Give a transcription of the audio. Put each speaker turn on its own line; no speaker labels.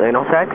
Anal sex?